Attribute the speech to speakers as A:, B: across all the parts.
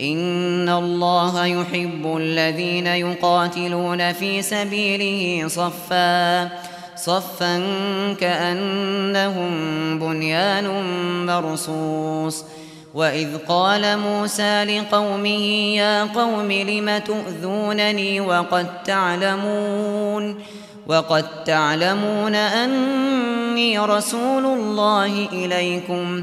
A: إن الله يحب الذين يقاتلون في سبيله صفا صفا كأنهم بنيان مرصوص وإذ قال موسى لقومه يا قوم لم تؤذونني وقد تعلمون وقد تعلمون أني رسول الله إليكم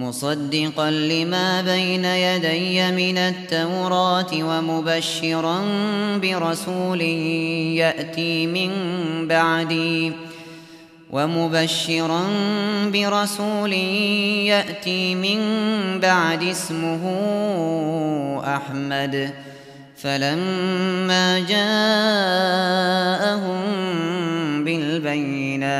A: مصدقا لما بين يدي من التوراة ومبشرا برسول يأتي من بعدي ومبشرا برسول يأتي من بعد اسمه أحمد فلما جاءهم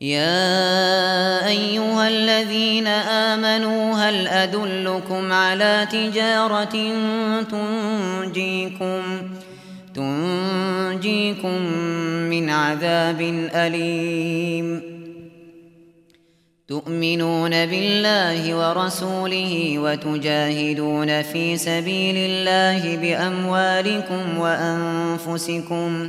A: يا أيها الذين آمنوا هل أدلكم على تجارة تنجيكم تنجيكم من عذاب أليم؟ تؤمنون بالله ورسوله وتجاهدون في سبيل الله بأموالكم وأنفسكم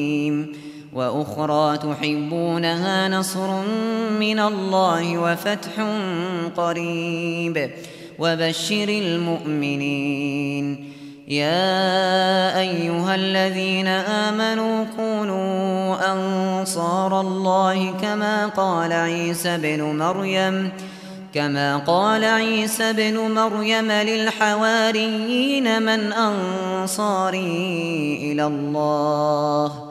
A: وأخرى تحبونها نصر من الله وفتح قريب وبشر المؤمنين. يا أيها الذين آمنوا كونوا أنصار الله كما قال عيسى بن مريم كما قال عيسى بن مريم للحواريين من أنصاري إلى الله.